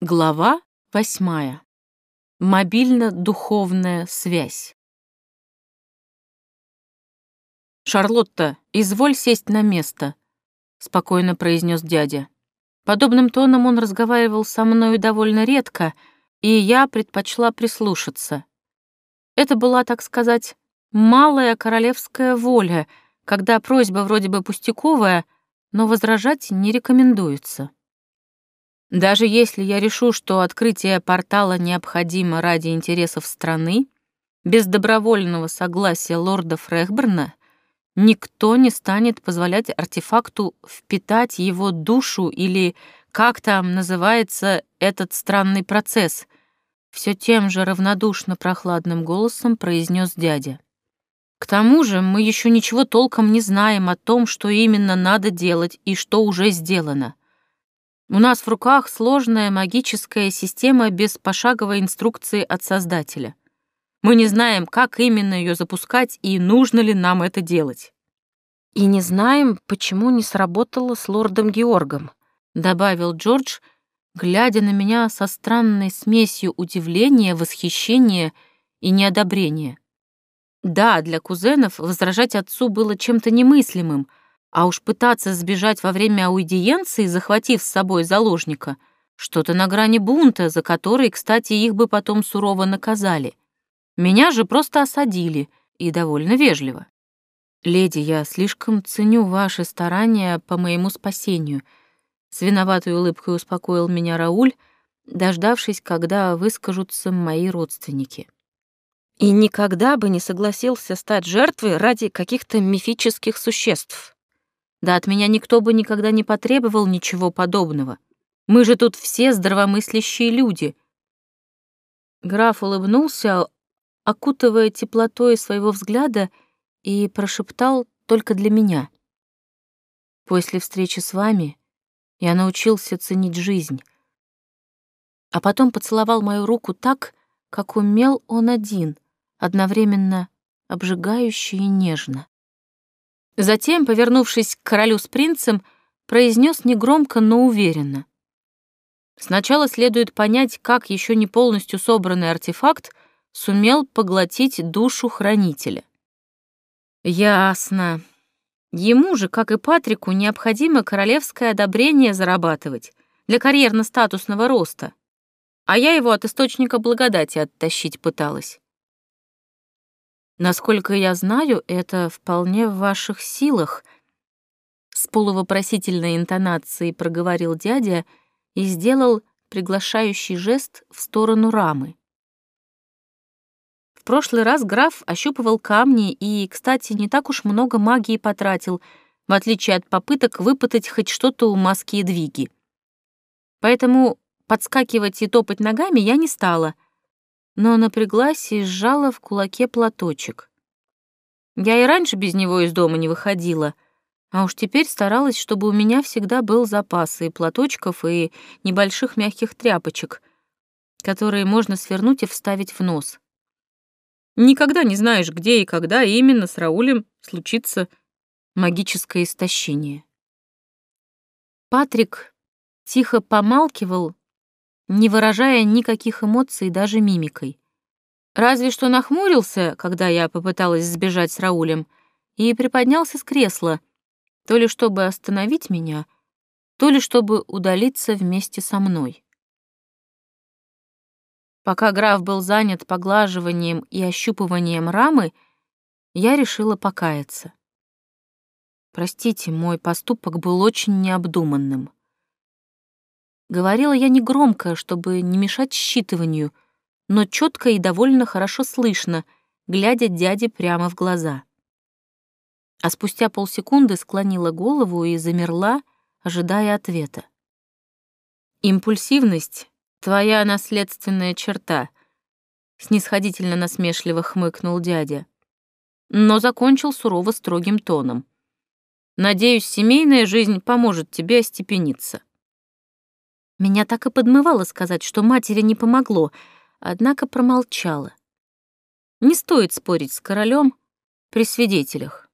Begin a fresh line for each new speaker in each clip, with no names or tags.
Глава восьмая. Мобильно-духовная связь. «Шарлотта, изволь сесть на место», — спокойно произнес дядя. Подобным тоном он разговаривал со мною довольно редко, и я предпочла прислушаться. Это была, так сказать, малая королевская воля, когда просьба вроде бы пустяковая, но возражать не рекомендуется. Даже если я решу, что открытие портала необходимо ради интересов страны, без добровольного согласия лорда Фрехберна никто не станет позволять артефакту впитать его душу или, как там называется этот странный процесс, все тем же равнодушно прохладным голосом произнес дядя. К тому же мы еще ничего толком не знаем о том, что именно надо делать и что уже сделано. У нас в руках сложная магическая система без пошаговой инструкции от создателя. Мы не знаем, как именно ее запускать и нужно ли нам это делать. И не знаем, почему не сработало с лордом Георгом, добавил Джордж, глядя на меня со странной смесью удивления, восхищения и неодобрения. Да, для кузенов возражать отцу было чем-то немыслимым — а уж пытаться сбежать во время аудиенции, захватив с собой заложника, что-то на грани бунта, за который, кстати, их бы потом сурово наказали. Меня же просто осадили, и довольно вежливо. «Леди, я слишком ценю ваши старания по моему спасению», с виноватой улыбкой успокоил меня Рауль, дождавшись, когда выскажутся мои родственники. И никогда бы не согласился стать жертвой ради каких-то мифических существ. Да от меня никто бы никогда не потребовал ничего подобного. Мы же тут все здравомыслящие люди. Граф улыбнулся, окутывая теплотой своего взгляда, и прошептал только для меня. После встречи с вами я научился ценить жизнь. А потом поцеловал мою руку так, как умел он один, одновременно обжигающе и нежно. Затем, повернувшись к королю с принцем, произнес негромко, но уверенно. Сначала следует понять, как еще не полностью собранный артефакт сумел поглотить душу хранителя. Ясно. Ему же, как и Патрику, необходимо королевское одобрение зарабатывать для карьерно-статусного роста. А я его от источника благодати оттащить пыталась. Насколько я знаю, это вполне в ваших силах. С полувопросительной интонацией проговорил дядя и сделал приглашающий жест в сторону рамы. В прошлый раз граф ощупывал камни и, кстати, не так уж много магии потратил, в отличие от попыток выпытать хоть что-то у маски и двиги. Поэтому подскакивать и топать ногами я не стала — но напряглась и сжала в кулаке платочек. Я и раньше без него из дома не выходила, а уж теперь старалась, чтобы у меня всегда был запас и платочков, и небольших мягких тряпочек, которые можно свернуть и вставить в нос. Никогда не знаешь, где и когда именно с Раулем случится магическое истощение. Патрик тихо помалкивал, не выражая никаких эмоций даже мимикой. Разве что нахмурился, когда я попыталась сбежать с Раулем, и приподнялся с кресла, то ли чтобы остановить меня, то ли чтобы удалиться вместе со мной. Пока граф был занят поглаживанием и ощупыванием рамы, я решила покаяться. Простите, мой поступок был очень необдуманным. Говорила я негромко, чтобы не мешать считыванию, но четко и довольно хорошо слышно, глядя дяде прямо в глаза. А спустя полсекунды склонила голову и замерла, ожидая ответа. «Импульсивность — твоя наследственная черта», — снисходительно насмешливо хмыкнул дядя. Но закончил сурово строгим тоном. «Надеюсь, семейная жизнь поможет тебе остепениться». Меня так и подмывало сказать, что матери не помогло, однако промолчала. Не стоит спорить с королем при свидетелях.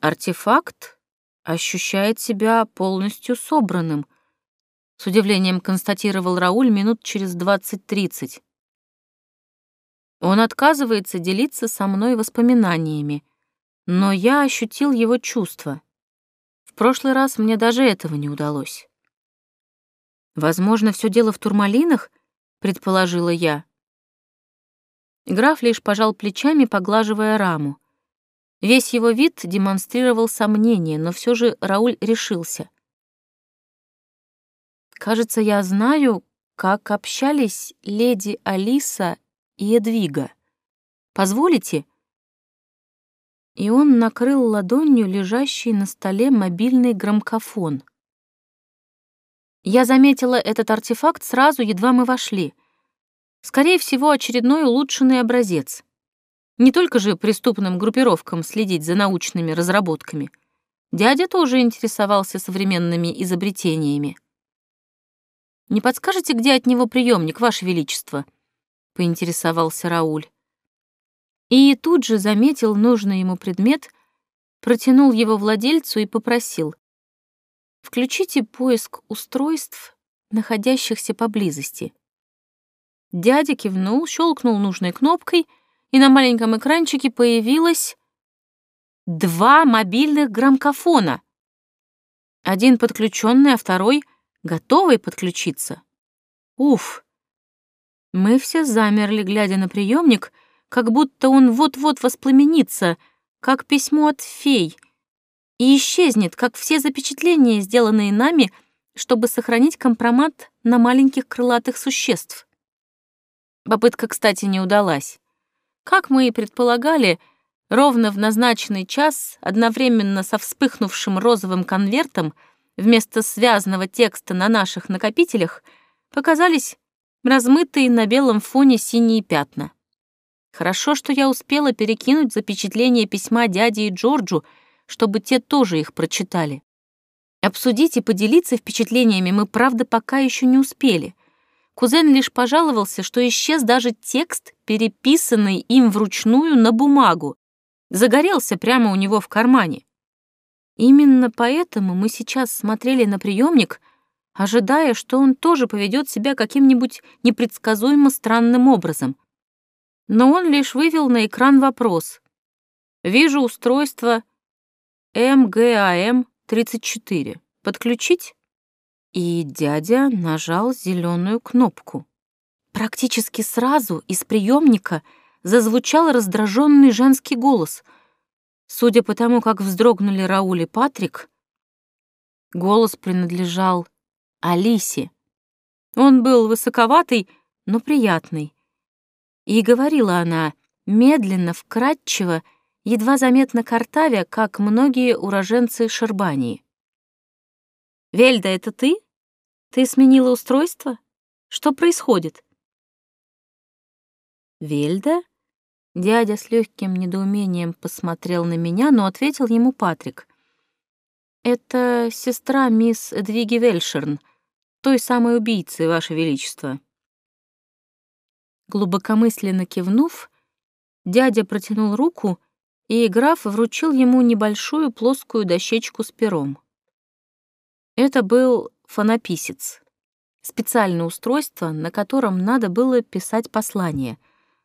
Артефакт ощущает себя полностью собранным, с удивлением констатировал Рауль минут через двадцать-тридцать. Он отказывается делиться со мной воспоминаниями, но я ощутил его чувства. Прошлый раз мне даже этого не удалось. Возможно, все дело в турмалинах, предположила я. Граф лишь пожал плечами, поглаживая раму. Весь его вид демонстрировал сомнение, но все же Рауль решился. «Кажется, я знаю, как общались леди Алиса и Эдвига. Позволите?» И он накрыл ладонью лежащий на столе мобильный громкофон. Я заметила этот артефакт сразу, едва мы вошли. Скорее всего, очередной улучшенный образец. Не только же преступным группировкам следить за научными разработками. Дядя тоже интересовался современными изобретениями. «Не подскажете, где от него приемник, Ваше Величество?» — поинтересовался Рауль. И тут же заметил нужный ему предмет, протянул его владельцу и попросил. «Включите поиск устройств, находящихся поблизости». Дядя кивнул, щелкнул нужной кнопкой — и на маленьком экранчике появилось два мобильных громкофона. Один подключенный, а второй готовый подключиться. Уф! Мы все замерли, глядя на приемник, как будто он вот-вот воспламенится, как письмо от фей, и исчезнет, как все запечатления, сделанные нами, чтобы сохранить компромат на маленьких крылатых существ. Попытка, кстати, не удалась. Как мы и предполагали, ровно в назначенный час, одновременно со вспыхнувшим розовым конвертом, вместо связанного текста на наших накопителях, показались размытые на белом фоне синие пятна. Хорошо, что я успела перекинуть запечатление письма дяде и Джорджу, чтобы те тоже их прочитали. Обсудить и поделиться впечатлениями мы, правда, пока еще не успели — Кузен лишь пожаловался, что исчез даже текст, переписанный им вручную на бумагу. Загорелся прямо у него в кармане. Именно поэтому мы сейчас смотрели на приемник, ожидая, что он тоже поведет себя каким-нибудь непредсказуемо странным образом. Но он лишь вывел на экран вопрос. «Вижу устройство МГАМ-34. Подключить?» и дядя нажал зеленую кнопку. Практически сразу из приемника зазвучал раздраженный женский голос. Судя по тому, как вздрогнули Рауль и Патрик, голос принадлежал Алисе. Он был высоковатый, но приятный. И говорила она медленно, вкрадчиво, едва заметно картавя, как многие уроженцы Шербании. «Вельда, это ты?» Ты сменила устройство? Что происходит? Вельда? Дядя с легким недоумением посмотрел на меня, но ответил ему Патрик. Это сестра мисс Эдвиги Вельшерн, той самой убийцы, Ваше Величество. Глубокомысленно кивнув, дядя протянул руку, и граф вручил ему небольшую плоскую дощечку с пером. Это был фонописец. Специальное устройство, на котором надо было писать послание.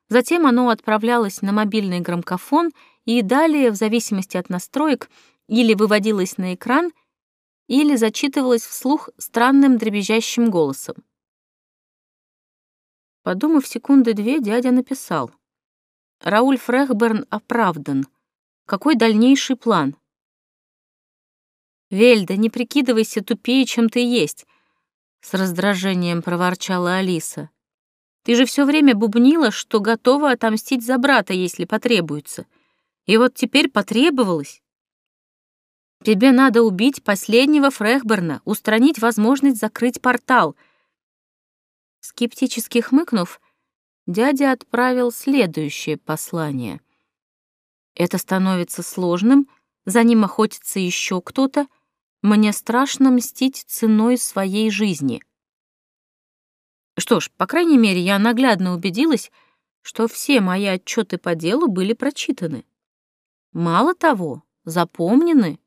Затем оно отправлялось на мобильный громкофон и далее, в зависимости от настроек, или выводилось на экран, или зачитывалось вслух странным дребезжащим голосом. Подумав секунды две, дядя написал. «Рауль Фрехберн оправдан. Какой дальнейший план?» «Вельда, не прикидывайся тупее, чем ты есть», — с раздражением проворчала Алиса. «Ты же все время бубнила, что готова отомстить за брата, если потребуется. И вот теперь потребовалось. Тебе надо убить последнего Фрехберна, устранить возможность закрыть портал». Скептически хмыкнув, дядя отправил следующее послание. «Это становится сложным, за ним охотится еще кто-то, — мне страшно мстить ценой своей жизни. Что ж, по крайней мере, я наглядно убедилась, что все мои отчеты по делу были прочитаны. Мало того, запомнены,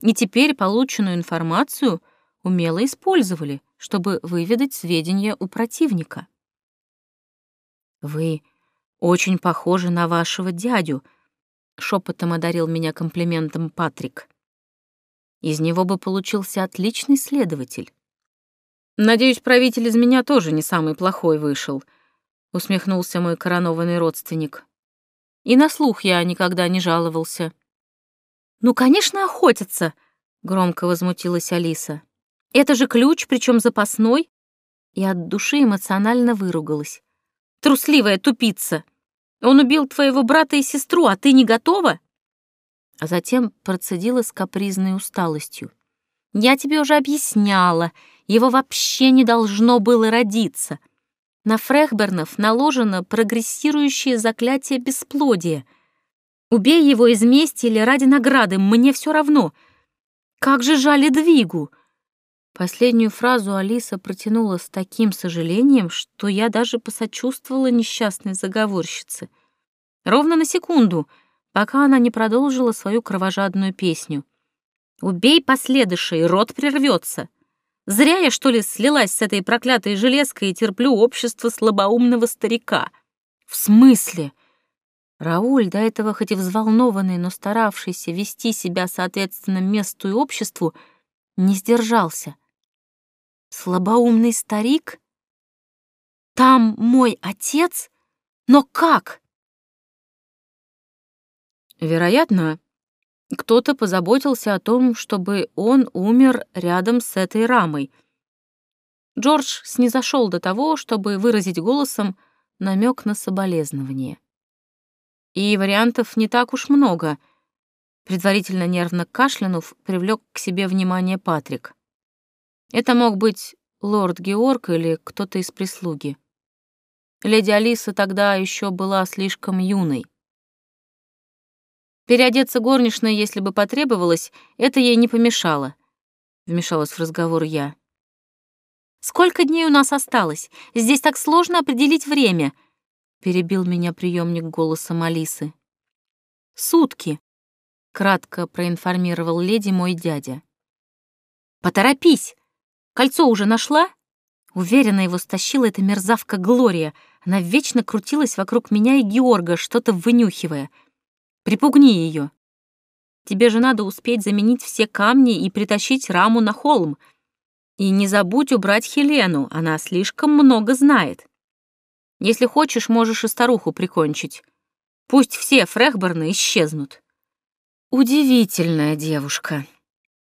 и теперь полученную информацию умело использовали, чтобы выведать сведения у противника. «Вы очень похожи на вашего дядю», — шепотом одарил меня комплиментом Патрик. «Из него бы получился отличный следователь». «Надеюсь, правитель из меня тоже не самый плохой вышел», — усмехнулся мой коронованный родственник. «И на слух я никогда не жаловался». «Ну, конечно, охотятся», — громко возмутилась Алиса. «Это же ключ, причем запасной». И от души эмоционально выругалась. «Трусливая тупица! Он убил твоего брата и сестру, а ты не готова?» А затем процедила с капризной усталостью. «Я тебе уже объясняла, его вообще не должно было родиться. На Фрехбернов наложено прогрессирующее заклятие бесплодия. Убей его из мести или ради награды, мне все равно. Как же жаль Двигу!» Последнюю фразу Алиса протянула с таким сожалением, что я даже посочувствовала несчастной заговорщице. Ровно на секунду, пока она не продолжила свою кровожадную песню. «Убей последующий, рот прервется!» Зря я, что ли, слилась с этой проклятой железкой и терплю общество слабоумного старика. В смысле? Рауль, до этого хоть и взволнованный, но старавшийся вести себя соответственно месту и обществу, не сдержался. Слабоумный старик? Там мой отец? Но как? Вероятно, кто-то позаботился о том, чтобы он умер рядом с этой рамой. Джордж снизошел до того, чтобы выразить голосом намек на соболезнование. И вариантов не так уж много. Предварительно нервно кашлянув, привлек к себе внимание Патрик. Это мог быть лорд Георг или кто-то из прислуги. Леди Алиса тогда еще была слишком юной. Переодеться горничной, если бы потребовалось, это ей не помешало. Вмешалась в разговор я. «Сколько дней у нас осталось? Здесь так сложно определить время», — перебил меня приемник голосом Алисы. «Сутки», — кратко проинформировал леди мой дядя. «Поторопись! Кольцо уже нашла?» Уверенно его стащила эта мерзавка Глория. Она вечно крутилась вокруг меня и Георга, что-то вынюхивая — Припугни ее. Тебе же надо успеть заменить все камни и притащить раму на холм. И не забудь убрать Хелену, она слишком много знает. Если хочешь, можешь и старуху прикончить. Пусть все Фрехборны исчезнут. Удивительная девушка.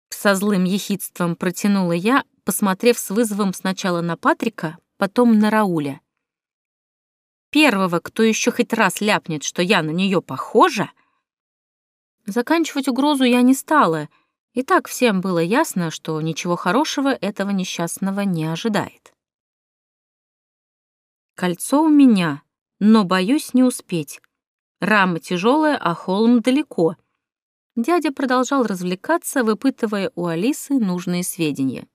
Со злым ехидством протянула я, посмотрев с вызовом сначала на Патрика, потом на Рауля. Первого, кто еще хоть раз ляпнет, что я на нее похожа... Заканчивать угрозу я не стала, и так всем было ясно, что ничего хорошего этого несчастного не ожидает. Кольцо у меня, но боюсь не успеть. Рама тяжелая, а холм далеко. Дядя продолжал развлекаться, выпытывая у Алисы нужные сведения.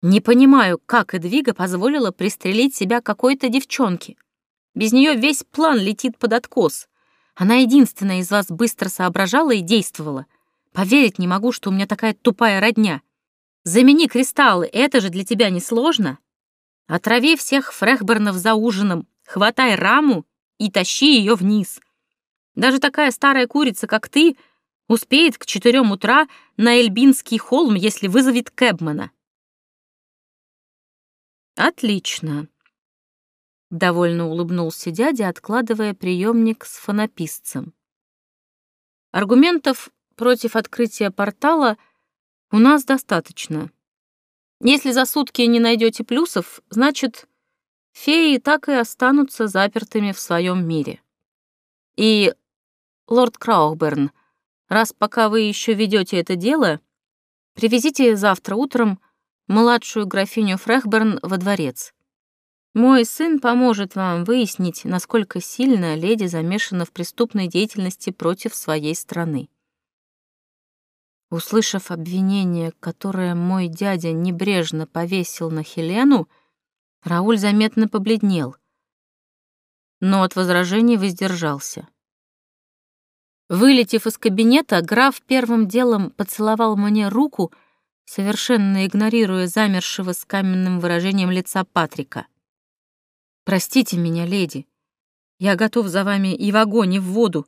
Не понимаю, как Эдвига позволила пристрелить себя какой-то девчонке. Без нее весь план летит под откос. Она единственная из вас быстро соображала и действовала. Поверить не могу, что у меня такая тупая родня. Замени кристаллы, это же для тебя не сложно. Отрави всех фрехбернов за ужином, хватай раму и тащи ее вниз. Даже такая старая курица, как ты, успеет к четырем утра на Эльбинский холм, если вызовет Кэбмана. «Отлично», — довольно улыбнулся дядя, откладывая приемник с фонописцем. «Аргументов против открытия портала у нас достаточно. Если за сутки не найдете плюсов, значит, феи так и останутся запертыми в своем мире. И, лорд Краухберн, раз пока вы еще ведете это дело, привезите завтра утром младшую графиню Фрехберн во дворец. Мой сын поможет вам выяснить, насколько сильно леди замешана в преступной деятельности против своей страны. Услышав обвинение, которое мой дядя небрежно повесил на Хелену, Рауль заметно побледнел, но от возражений воздержался. Вылетев из кабинета, граф первым делом поцеловал мне руку совершенно игнорируя замершего с каменным выражением лица Патрика. «Простите меня, леди. Я готов за вами и в огонь, и в воду,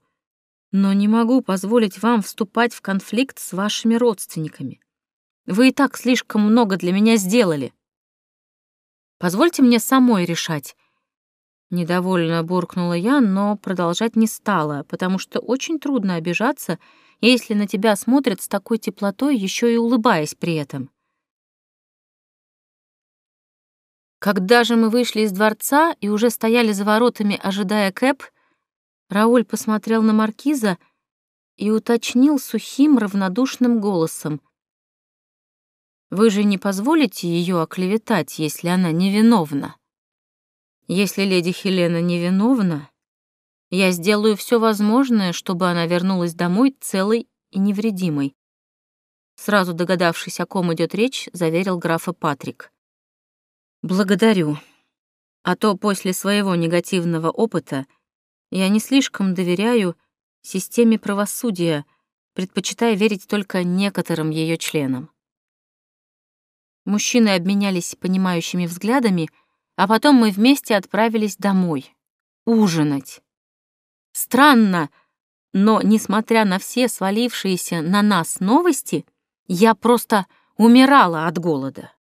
но не могу позволить вам вступать в конфликт с вашими родственниками. Вы и так слишком много для меня сделали. Позвольте мне самой решать». Недовольно буркнула я, но продолжать не стала, потому что очень трудно обижаться, если на тебя смотрят с такой теплотой, еще и улыбаясь при этом. Когда же мы вышли из дворца и уже стояли за воротами, ожидая Кэп, Рауль посмотрел на маркиза и уточнил сухим, равнодушным голосом. «Вы же не позволите ее оклеветать, если она невиновна?» «Если леди Хелена невиновна, я сделаю все возможное, чтобы она вернулась домой целой и невредимой. Сразу догадавшись, о ком идет речь, заверил графа Патрик. Благодарю. А то после своего негативного опыта я не слишком доверяю системе правосудия, предпочитая верить только некоторым ее членам. Мужчины обменялись понимающими взглядами, а потом мы вместе отправились домой. Ужинать. Странно, но, несмотря на все свалившиеся на нас новости, я просто умирала от голода.